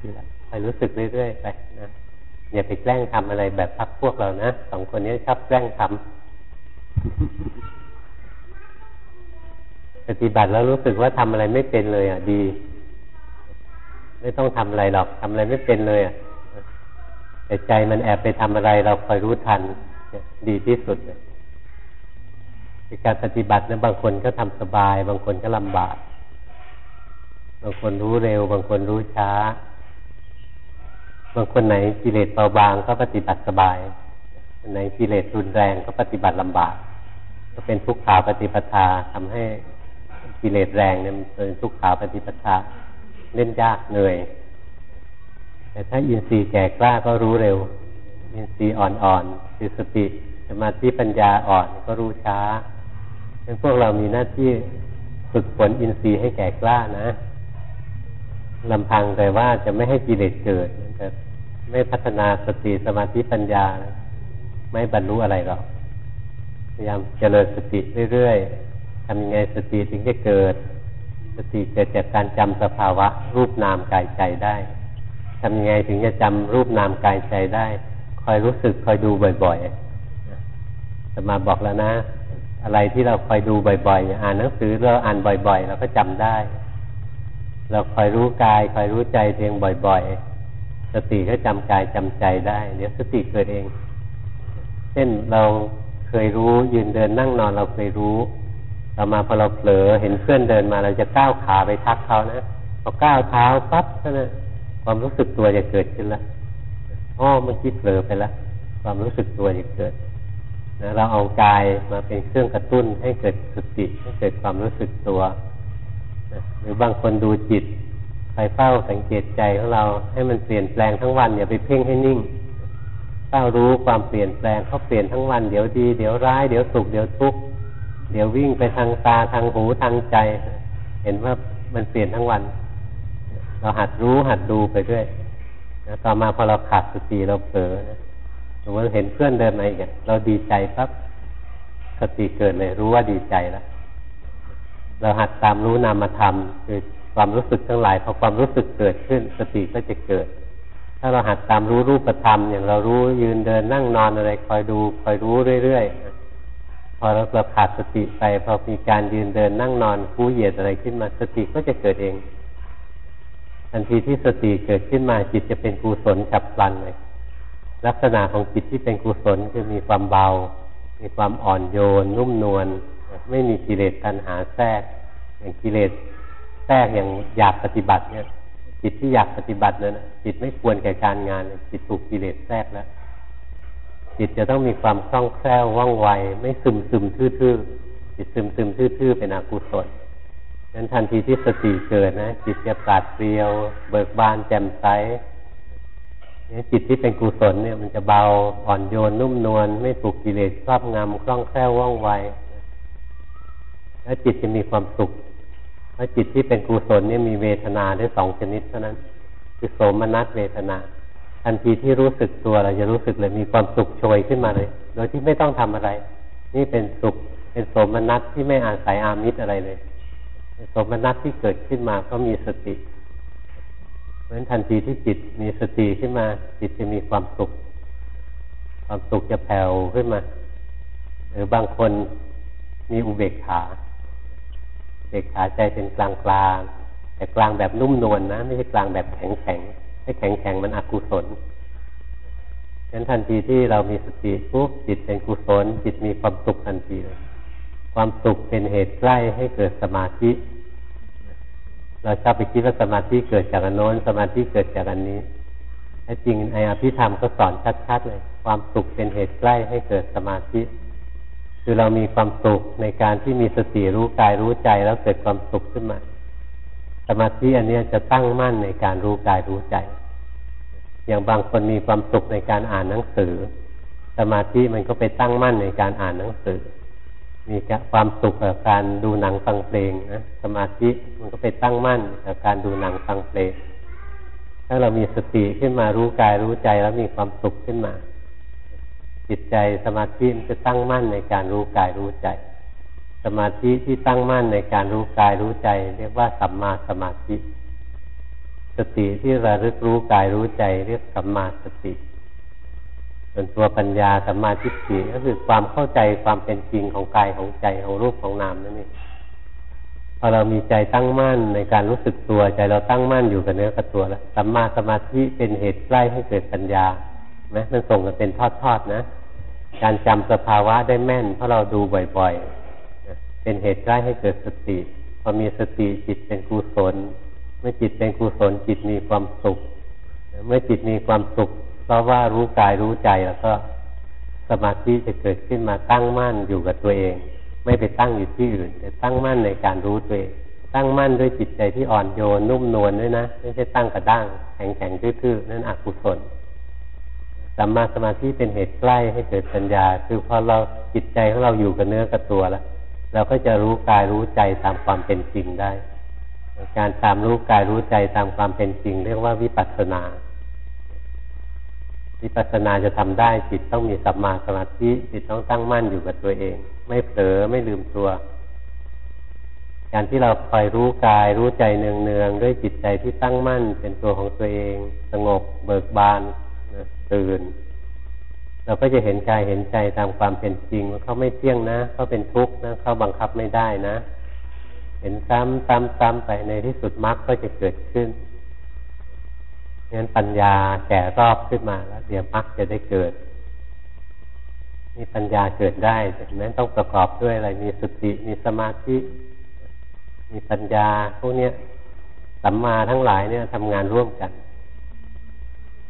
ดีแล้วไปรู้สึกเรื่อยๆไปนะอย่าไปแกล้งทำอะไรแบบพักพวกเรานะสองคนนี้ชอบแกล้งทำ ปฏิบัติแล้วรู้สึกว่าทำอะไรไม่เป็นเลยอะดี ไม่ต้องทำอะไรหรอกทำอะไรไม่เป็นเลยอะแต่ใจมันแอบไปทำอะไร เราคอยรู้ทันดีที่สุดเลยการปฏิบัตินะบางคนก็ทำสบาย บางคนก็ลำบาก บางคนรู้เร็ว บางคนรู้ช้า บางคนไหนกิเลสเบาบางก็ปฏิบัติสบายไหนกิเลสรุนแรงก็ปฏิบัติลำบาก ก็เป็นทุกขาปฏิปทาทำให้ กิเลสแรงเนี่ยมันเป็นทุกขาปฏิปทาเล่นยากเหนื่อย แต่ถ้าอินทรีย์แก่กล้าก็รู้เร็ว อินทรีย์อ่อนๆคือสติสมาธิปัญญาอ่อนก็รู้ช้าเพราะพวกเรามีหน้าที่ฝึกฝนอินทรีย์ให้แก่กล้านะลำพังแต่ว่าจะไม่ให้กิเลสเกิดจะไม่พัฒนาสติสมาธิปัญญา ไม่บรรลุอะไรหรอกพยายามเจริญสติเรื่อย ทำยังไงสติถึงจะเกิด สติเกิดจากการจำสภาวะ รูปนามกายใจได้ทำยังไงถึงจะจำรูปนามกายใจได้ คอยรู้สึกคอยดูบ่อยๆจะมาบอกแล้วนะ อะไรที่เราคอยดูบ่อยๆ อ่านหนังสือเราอ่านบ่อยๆ เราก็จำได้ เราคอยรู้กายคอยรู้ใจเพียงบ่อยๆ สติก็จำกายจำใจได้ เดี๋ยวสติเกิดเอง เช่นเราเคยรู้ยืนเดินนั่งนอนเราเคยรู้ ต่อมาพอเราเผลอเห็นเพื่อนเดินมาเราจะก้าวขาไปทักเขานะพอก้าวเท้าปั๊บนั่นนะความรู้สึกตัวจะเกิดขึ้นแล้วอ๋อเมื่อกี้เผลอไปแล้วความรู้สึกตัวจะเกิดนะเราเอากายมาเป็นเครื่องกระตุ้นให้เกิดสติให้เกิดความรู้สึกตัวนะหรือบางคนดูจิตไปเฝ้าสังเกตใจของเราให้มันเปลี่ยนแปลงทั้งวันอย่าไปเพ่งให้นิ่งเฝ้ารู้ความเปลี่ยนแปลงเขาเปลี่ยนทั้งวันเดี๋ยวดี เดี๋ยวร้ายเดี๋ยวสุขเดี๋ยวทุกข์ เดี๋ยววิ่งไปทางตาทางหูทางใจ เห็นว่ามันเปลี่ยนทั้งวัน เราหัดรู้หัดดูไปด้วยนะต่อมาพอเราขาดสติเราเผลอนะสมมติเห็นเพื่อนเดินมาอีกเราดีใจปั๊บสติเกิดเลยรู้ว่าดีใจแล้วเราหัดตามรู้นามธรรมคือความรู้สึกทั้งหลายพอความรู้สึกเกิดขึ้น สติก็จะเกิด ถ้าเราหัดตามรู้รูปธรรมอย่างเรารู้ยืนเดินนั่งนอนอะไร คอยดูคอยรู้เรื่อยๆ พอเราเราขาดสติไป พอมีการยืนเดินนั่งนอนคู่เหยียดอะไรขึ้นมาสติก็จะเกิดเองทันทีที่สติเกิดขึ้นมาจิตจะเป็นกุศลฉับพลันเลย ลักษณะของจิตที่เป็นกุศลคือมีความเบา มีความอ่อนโยน นุ่มนวลไม่มีกิเลสตัณหาแทรก อย่างกิเลสแทรกอย่างอยากปฏิบัติเนี่ยจิตที่อยากปฏิบัตินั้นจิตไม่ควรแก่การงานจิตถูกกิเลสแทรกแล้ว จิตจะต้องมีความคล่องแคล่วว่องไว ไม่ซึมซึมทื่อๆ จิตซึมซึมทื่อๆ เป็นอกุศลนั้นทันทีที่สติเกิดนะ จิตจะปราดเปรียว เบิกบานแจ่มใสเนี่ยจิตที่เป็นกุศลเนี่ยมันจะเบาอ่อนโยนนุ่มนวลไม่ถูกกิเลสครอบงำคล่องแคล่วว่องไว แล้วจิตจะมีความสุขเพราะจิตที่เป็นกุศลเนี่ยมีเวทนาได้สองชนิดเท่านั้น คือโสมนัสเวทนา ทันทีที่รู้สึกตัวเราจะรู้สึกเลยมีความสุขโชยขึ้นมาเลย โดยที่ไม่ต้องทำอะไร นี่เป็นสุขเป็นสมนัสที่ไม่อาศัยอามิตรอะไรเลยสมนัตที่เกิดขึ้นมาก็มีสติ เพราะฉะนั้นทันทีที่จิตมีสติขึ้นมา จิตจะมีความสุข ความสุขจะแผ่วขึ้นมา หรือบางคนมีอุเบกขาเบกขาใจเป็นกลางกลางแต่กลางแบบนุ่มนวลนะไม่ใช่กลางแบบแข็งแข็ง ให้แข็งแข็งมันอกุศลฉะนั้นทันทีที่เรามีสติปุ๊บจิตเป็นกุศล จิตมีความสุขทันทีเลยความสุขเป็นเหตุใกล้ให้เกิดสมาธิ เราชอบไปคิดว่าสมาธิเกิดจากอันโน้นสมาธิเกิดจากอันนี้แต่จริงไออภิธรรมก็สอนชัดๆเลย ความสุขเป็นเหตุใกล้ให้เกิดสมาธิ คือเรามีความสุขในการที่มีสติรู้กายรู้ใจแล้วเกิดความสุขขึ้นมา สมาธิอันนี้จะตั้งมั่นในการรู้กายรู้ใจ อย่างบางคนมีความสุขในการอ่านหนังสือ สมาธิมันก็ไปตั้งมั่นในการอ่านหนังสือ มีความสุขกับการดูหนังฟังเพลงนะสมาธิมันก็ไปตั้งมั่นกับการดูหนังฟังเพลง ถ้าเรามีสติขึ้นมารู้กายรู้ใจแล้วมีความสุขขึ้นมา จิตใจสมาธิมันจะตั้งมั่นในการรู้กายรู้ใจ สมาธิที่ตั้งมั่นในการรู้กายรู้ใจ เรียกว่าสัมมาสมาธิ สติที่ระลึกรู้กายรู้ใจเรียกสัมมาสติ ส่วนตัวปัญญาสัมมาทิฏฐิก็คือความเข้าใจความเป็นจริงของกายของใจของรูปของนามนั่นเองพอเรามีใจตั้งมั่นในการรู้สึกตัวใจเราตั้งมั่นอยู่กับเนื้อกับตัวแล้วสัมมาสมาธิเป็นเหตุใกล้ให้เกิดปัญญาไหมมันส่งกันเป็นทอดๆนะ การจำสภาวะได้แม่น เพราะเราดูบ่อยๆเป็นเหตุใกล้ให้เกิดสติพอมีสติจิตเป็นกุศล เมื่อจิตเป็นกุศลจิตมีความสุข เมื่อจิตมีความสุขเพราะว่ารู้กายรู้ใจแล้วก็สมาธิจะเกิดขึ้นมาตั้งมั่นอยู่กับตัวเอง ไม่ไปตั้งอยู่ที่อื่น แต่ตั้งมั่นในการรู้ตัวเอง ตั้งมั่นด้วยจิตใจที่อ่อนโยนนุ่มนวลด้วยนะ ไม่ใช่ตั้งกระด้างแข็งแข็งทื่อๆนั่นอกุศลสัมมาสมาธิเป็นเหตุใกล้ให้เกิดปัญญา คือพอเราจิตใจของเราอยู่กับเนื้อกับตัวแล้วเราก็จะรู้กายรู้ใจตามความเป็นจริงได้ การตามรู้กายรู้ใจตามความเป็นจริง เรียกว่าวิปัสสนา วิปัสสนาจะทำได้จิตต้องมีสัมมาสมาธิจิตต้องตั้งมั่นอยู่กับตัวเอง ไม่เผลอไม่ลืมตัว การที่เราคอยรู้กายรู้ใจเนืองๆด้วยจิตใจที่ตั้งมั่น เป็นตัวของตัวเอง สงบเบิกบานตื่น เราก็จะเห็นกายเห็นใจตามความเป็นจริงว่าเขาไม่เที่ยงนะเขาเป็นทุกข์นะเขาบังคับไม่ได้นะ เห็นซ้ำซ้ำซ้ำไปในที่สุดมรรคก็จะเกิดขึ้นงั้นปัญญาแก่รอบขึ้นมาแล้วเดี๋ยวมรรคจะได้เกิดนี่ปัญญาเกิดได้แต่นั้นต้องประกอบด้วยอะไรมีสติมีสมาธิมีปัญญาพวกนี้สัมมาทั้งหลายเนี่ยทำงานร่วมกัน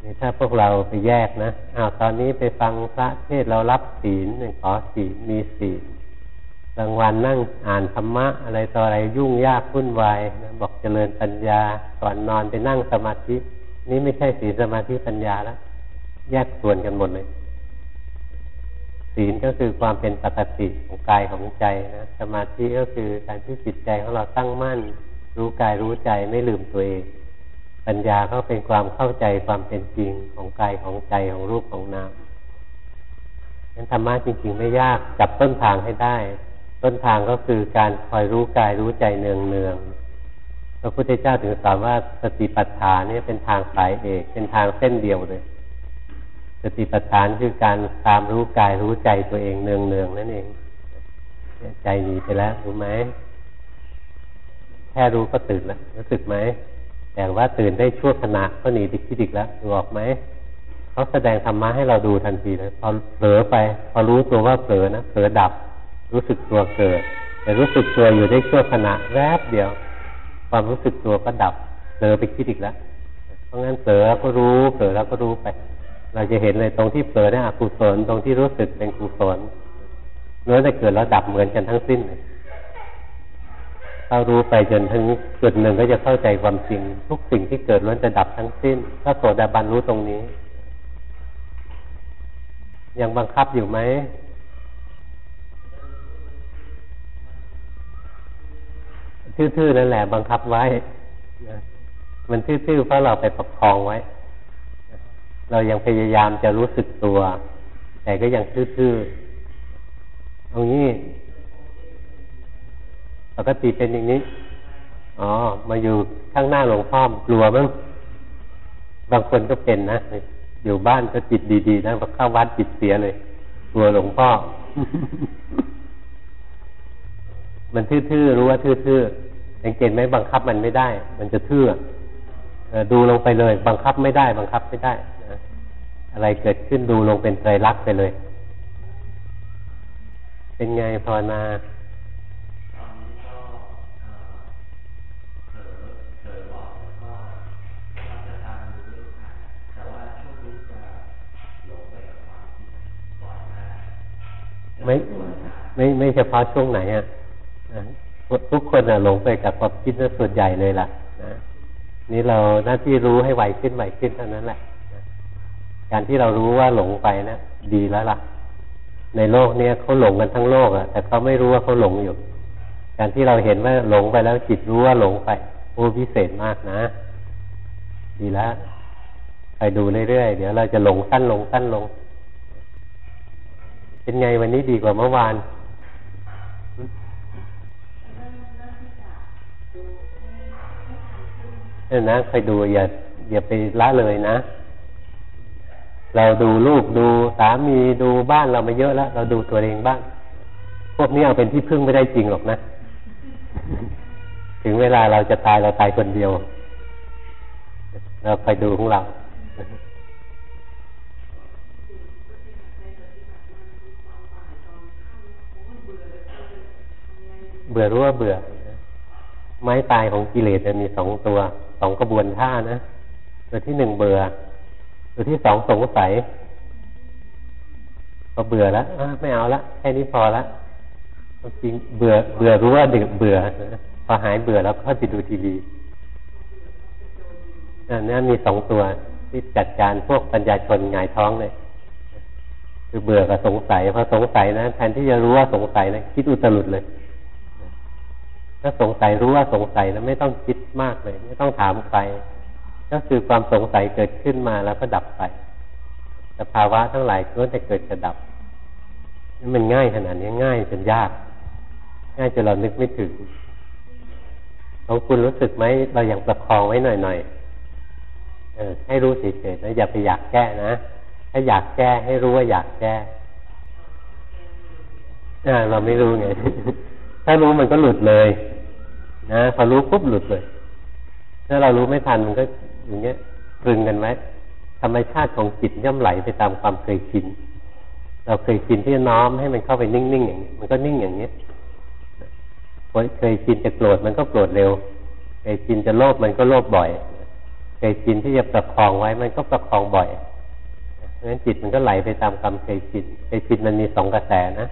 นี่ถ้าพวกเราไปแยกนะอ้าวตอนนี้ไปฟังพระเทศเรารับศีลขอศีลมีศีล กลางวันนั่งอ่านธรรมะ อะไรต่ออะไรยุ่งยากวุ่นวายนะบอกเจริญปัญญาก่อนนอนไปนั่งสมาธินี่ไม่ใช่ศีลสมาธิปัญญาแล้วแยกส่วนกันหมดเลยศีลก็คือความเป็นปกติของกายของใจนะสมาธิก็คือการที่จิตใจของเราตั้งมั่น รู้กายรู้ใจไม่ลืมตัวเอง ปัญญาก็เป็นความเข้าใจความเป็นจริงของกายของใจของรูปของนามนั้นธรรมะจริง ๆ ไม่ยากจับต้นทางให้ได้ ต้นทางก็คือการคอยรู้กายรู้ใจเนืองเนืองพระพุทธเจ้าถึงสอนว่าสติปัฏฐานนี่เป็นทางสายเอกเป็นทางเส้นเดียวเลย สติปัฏฐานคือการตามรู้กายรู้ใจตัวเองเนืองเนืองนั่นเอง ใจหนีไปแล้วรู้ไหมแค่รู้ก็ตื่นแล้วรู้สึกไหมแต่ว่าตื่นได้ชั่วขณะก็หนีไปคิดอีกแล้วดูออกไหมเขาแสดงธรรมะให้เราดูทันทีเลยพอเผลอไป พอรู้ตัวว่าเผลอนะเผลอดับ รู้สึกตัวเกิด แต่รู้สึกตัวอยู่ได้ชั่วขณะแวบเดียว ความรู้สึกตัวก็ดับเผลอไปคิดอีกแล้วเพราะงั้นเผลอก็รู้เผลอแล้วก็รู้ไป เราจะเห็นเลยตรงที่เผลอเนี่ยอกุศลตรงที่รู้สึกเป็นกุศลเนื้อแต่เกิดแล้วดับเหมือนกันทั้งสิ้นเลยถ้ารู้ไปจนถึงจุดหนึ่งก็จะเข้าใจความจริง ทุกสิ่งที่เกิดล้วนจะดับทั้งสิ้น ถ้าโสดาบันรู้ตรงนี้ ยังบังคับอยู่ไหม ทื่อๆนั่นแหละบังคับไว้มันทื่อๆเพราะเราไปประคองไว้ เรายังพยายามจะรู้สึกตัว แต่ก็ยังทื่อๆตรงนี้ปกติเป็นอย่างนี้ อ๋อ มาอยู่ข้างหน้าหลวงพ่อกลัวมั้งบางคนก็เป็นนะ อยู่บ้านก็จิตดีๆนะพอเข้าวัดจิตเสียเลย กลัวหลวงพ่อ มันทื่อๆ รู้ว่าทื่อๆ สังเกตไหมบังคับมันไม่ได้ มันจะทื่อดูลงไปเลย บังคับไม่ได้ บังคับไม่ได้นะอะไรเกิดขึ้นดูลงเป็นไตรลักษณ์ไปเลย เป็นไงภาวนาไม่ไม่ไม่เฉพาะช่วงไหนอะ ทุกคนอะหลงไปกับความคิดนั่นส่วนใหญ่เลยล่ะนะนี่เราหน้าที่รู้ให้ไวขึ้นไวขึ้นเท่านั้นแหละการที่เรารู้ว่าหลงไปนะดีแล้วล่ะ ในโลกเนี้ยเขาหลงกันทั้งโลกอะแต่เขาไม่รู้ว่าเขาหลงอยู่ การที่เราเห็นว่าหลงไปแล้วจิตรู้ว่าหลงไปโอ้พิเศษมากนะ ดีแล้วไปดูเรื่อยๆเดี๋ยวเราจะหลงสั้นลงสั้นลง เป็นไงวันนี้ดีกว่าเมื่อวาน เนี่ยนะคอยดูอย่าอย่าไปละเลยนะ เราดูลูกดูสามีดูบ้านเรามาเยอะแล้ว เราดูตัวเองบ้าง พวกนี้เอาเป็นที่พึ่งไม่ได้จริงหรอกนะ ถึงเวลาเราจะตายเราตายคนเดียว เราไปดูของเราเบื่อรู้ว่าเบื่อ ไม้ตายของกิเลสจะมีสองตัว สองกระบวนท่านะ ตัวที่หนึ่งเบื่อ ตัวที่สองสงสัยพอเบื่อแล้วไม่เอาละแค่นี้พอละจริงเบื่อเบื่อรู้ว่าเดือเบื่อพอหายเบื่อแล้วก็จะดูทีวีอันนี้มีสองตัวที่จัดการพวกปัญญาชนหงายท้องเลยคือเบื่อกับสงสัยพอสงสัยนะแทนที่จะรู้ว่าสงสัยนะคิดอุตรุดเลย ถ้าสงสัยรู้ว่าสงสัยนะไม่ต้องคิดมากเลย ไม่ต้องถามใครก็คือความสงสัยเกิดขึ้นมาแล้วก็ดับไปสภาวะทั้งหลายก็จะเกิดจะดับนี่มันง่ายขนาดนี้ง่ายจนยาก ง่ายจนเรานึกไม่ถึงของคุณรู้สึกไหมเราอยังประคองไว้หน่อยๆเออให้รู้เฉยๆนะอย่าไปอยากแก้นะถ้าอยากแก้ให้รู้ว่าอยากแก้เราไม่รู้ไง ถ้ารู้มันก็หลุดเลย นะพอรู้ปุ๊บหลุดเลย ถ้าเรารู้ไม่ทันมันก็อย่างเงี้ยตรึงกันไว้ธรรมชาติของจิตย่อมไหลไปตามความเคยชิน เราเคยชินที่จะน้อมให้มันเข้าไปนิ่งๆอย่างนี้มันก็นิ่งอย่างเนี้ยเคยชินจะโกรธมันก็โกรธเร็ว เคยชินจะโลภมันก็โลภบ่อย เคยชินที่จะประคองไว้มันก็ประคองบ่อยเพราะฉะนั้นจิตมันก็ไหลไปตามความเคยชิน เคยชินมันมีสองกระแสนะ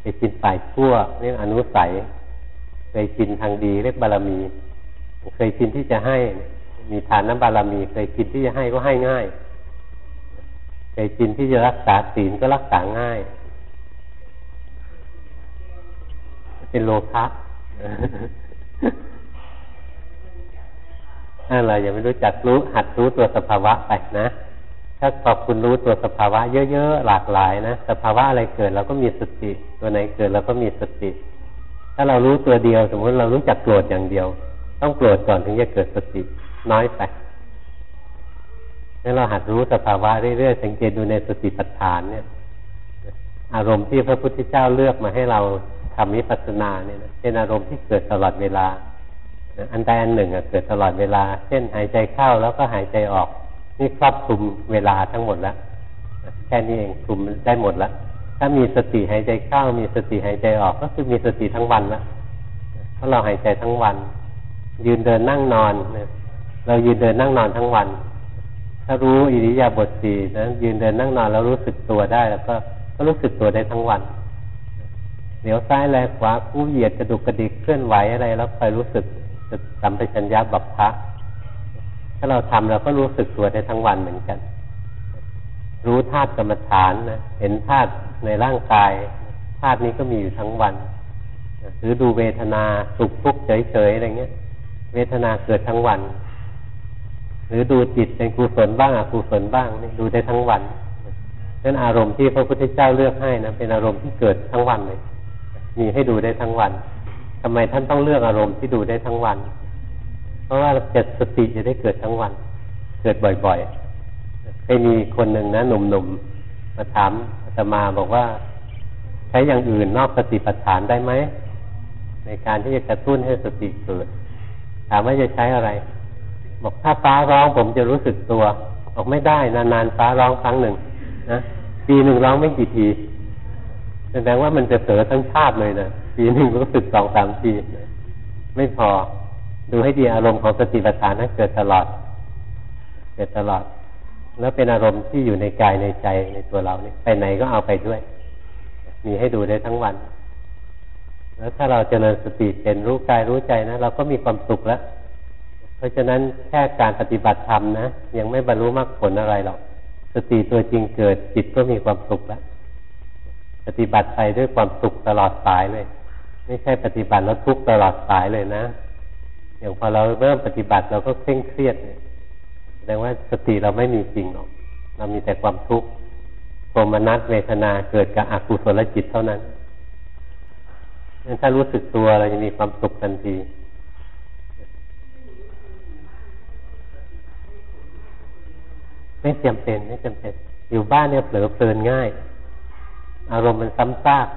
เคยชินฝ่ายชั่วเรียกอนุสัย เคยชินทางดีเรียกบารมี เคยชินที่จะให้ มีฐานน้ำบารมี เคยชินที่จะให้ก็ให้ง่าย เคยชินที่จะรักษาศีลก็รักษาง่าย เป็นโลภะถ้าเรายังไม่รู้จักรู้หัดรู้ตัวสภาวะไปนะ ถ้าพอคุณรู้ตัวสภาวะเยอะๆหลากหลายนะ สภาวะอะไรเกิดเราก็มีสติ ตัวไหนเกิดเราก็มีสติ ถ้าเรารู้ตัวเดียว สมมติเรารู้จักโกรธอย่างเดียว ต้องโกรธก่อนถึงจะเกิดสติน้อยไปงั้นเราหัดรู้สภาวะเรื่อยๆสังเกตดูในสติปัฏฐานเนี่ย อารมณ์ที่พระพุทธเจ้าเลือกมาให้เราทำวิปัสสนาเนี่ยนะเป็นอารมณ์ที่เกิดตลอดเวลา อันใดอันหนึ่งเกิดตลอดเวลา เช่นหายใจเข้าแล้วก็หายใจออก นี่ครอบคลุมเวลาทั้งหมดแล้วแค่นี้เองคลุมได้หมดแล้ว ถ้ามีสติหายใจเข้ามีสติหายใจออกก็คือมีสติทั้งวันล้วเพราะเราหายใจทั้งวัน ยืนเดินนั่งนอนเรายืนเดินนั่งนอนทั้งวัน ถ้ารู้อิริยาบถสี่นะยืนเดินนั่งนอนแล้วรู้สึกตัวได้ แล้วก็ก็รู้สึกตัวได้ทั้งวันเหลียวซ้ายแลขวาคู่เหยียดกระดุกกระดิกเคลื่อนไหวอะไรแล้วคอยรู้สึกสัมปชัญญะบัพพะถ้าเราทำเราก็รู้สึกตัวได้ทั้งวันเหมือนกัน รู้ธาตุกรรมฐานนะเห็นธาตุ ในร่างกายธาตุนี้ก็มีอยู่ทั้งวันหรือดูเวทนาสุขทุกข์เฉยๆอะไรเงี้ย เวทนาเกิดทั้งวัน หรือดูจิตเป็นกุศลบ้างอกุศลบ้างนี่ดูได้ทั้งวันนั่นอารมณ์ที่พระพุทธเจ้าเลือกให้นะเป็นอารมณ์ที่เกิดทั้งวันเลย มีให้ดูได้ทั้งวันทำไมท่านต้องเลือกอารมณ์ที่ดูได้ทั้งวัน เพราะว่าจิตสติจะได้เกิดทั้งวัน เกิดบ่อยๆเคยมีคนหนึ่งนะหนุ่มๆมาถาม ตมาบอกว่า ใช้อย่างอื่นนอกสติปัฏฐานได้ไหม ในการที่จะกระตุ้นให้สติเกิด ถามว่าจะใช้อะไร บอกถ้าฟ้าร้องผมจะรู้สึกตัว บอกไม่ได้นานๆฟ้าร้องครั้งหนึ่งนะปีหนึ่งร้องไม่กี่ทีแสดงว่ามันจะเสือทั้งชาติเลยนะปีหนึ่งรู้สึกสองสามทีไม่พอดูให้ดีอารมณ์ของสติปัฏฐานนั้นเกิดตลอด เกิดตลอด แล้วเป็นอารมณ์ที่อยู่ในกายในใจในตัวเราเนี่ยไปไหนก็เอาไปด้วย มีให้ดูได้ทั้งวัน แล้วถ้าเราเจริญสติเป็นรู้กายรู้ใจนะเราก็มีความสุขแล้วเพราะฉะนั้นแค่การปฏิบัติธรรมนะยังไม่บรรลุมรรคผลอะไรหรอกสติตัวจริงเกิดจิตก็มีความสุขแล้วปฏิบัติไปด้วยความสุขตลอดสายเลย ไม่ใช่ปฏิบัติแล้วทุกข์ตลอดสายเลยนะ อย่างพอเราเริ่มปฏิบัติเราก็เคร่งเครียดแส ดงว่าสติเราไม่มีจริงหรอก เรามีแต่ความทุกข์โทมนัสเวทนาเกิดกับอกุศลจิตเท่านั้นนั้นถ้ารู้สึกตัวเราจะมีความสุขทันที ไม่จำเป็นไม่จำเป็น อยู่บ้านเนี่ยเผลอเพลินง่าย อารมณ์มันซ้ำซาก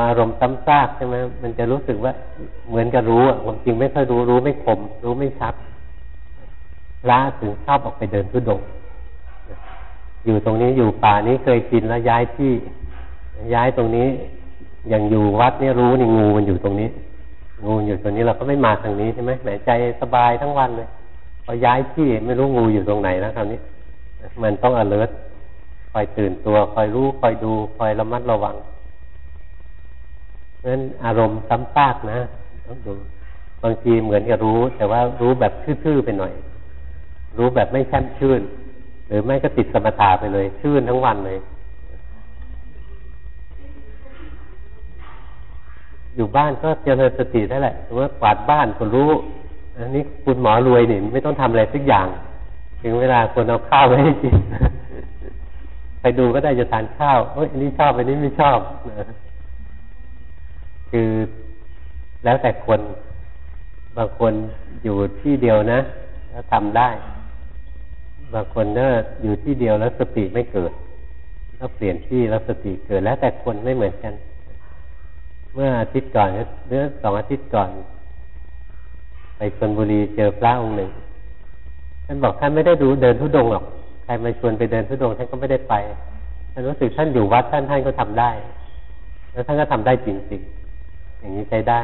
อารมณ์ซ้ำซากใช่ไหมมันจะรู้สึกว่าเหมือนกับรู้ความจริงไม่ค่อยรู้รู้ไม่คมรู้ไม่ชัด ล้าถึงชอบออกไปเดินทุดงอยู่ตรงนี้อยู่ป่านี้เคยกินแล้วย้ายที่ ย้ายตรงนี้อย่างอยู่วัดนี่รู้นี่งูมันอยู่ตรงนี้ งูอยู่ตัวนี้เราก็ไม่มาทางนี้ใช่ไหมแหมใจสบายทั้งวันเลยพอย้ายที่ไม่รู้งูอยู่ตรงไหนแล้วคราวนี้ มันต้อง alert คอยตื่นตัวคอยรู้คอยดูคอยระมัดระวังเพราะฉะนั้นอารมณ์ซ้ำซากนะต้องดูบางทีเหมือนกับรู้ แต่ว่ารู้แบบทื่อๆไปหน่อย รู้แบบไม่แช่มชื่น หรือไม่ก็ติดสมถะไปเลย ชื่นทั้งวันเลย อยู่บ้านก็เจริญสติได้แหละสมมติว่ากวาดบ้านก็รู้ อันนี้คุณหมอรวยนี่ไม่ต้องทำอะไรสักอย่าง ถึงเวลาคนเอาข้าวมาให้กินไปดูก็ได้จะทานข้าวเอ้ยอันนี้ชอบอันนี้ไม่ชอบคือแล้วแต่คนบางคนอยู่ที่เดียวนะ แล้วทำได้ บางคนก็อยู่ที่เดียวแล้วสติไม่เกิดแล้วเปลี่ยนที่แล้วสติเกิดแล้วแต่คนไม่เหมือนกัน เมื่ออาทิตย์ก่อนหรือสองอาทิตย์ก่อน ไปชนบุรีเจอพระองค์หนึ่งท่านบอกท่านไม่ได้ดูเดินทุดงหรอกใครมาชวนไปเดินทุดงท่านก็ไม่ได้ไปท่านรู้สึกท่านอยู่วัดท่านท่านก็ทำได้ แล้วท่านก็ทำได้จริงๆอย่างนี้ใช้ได้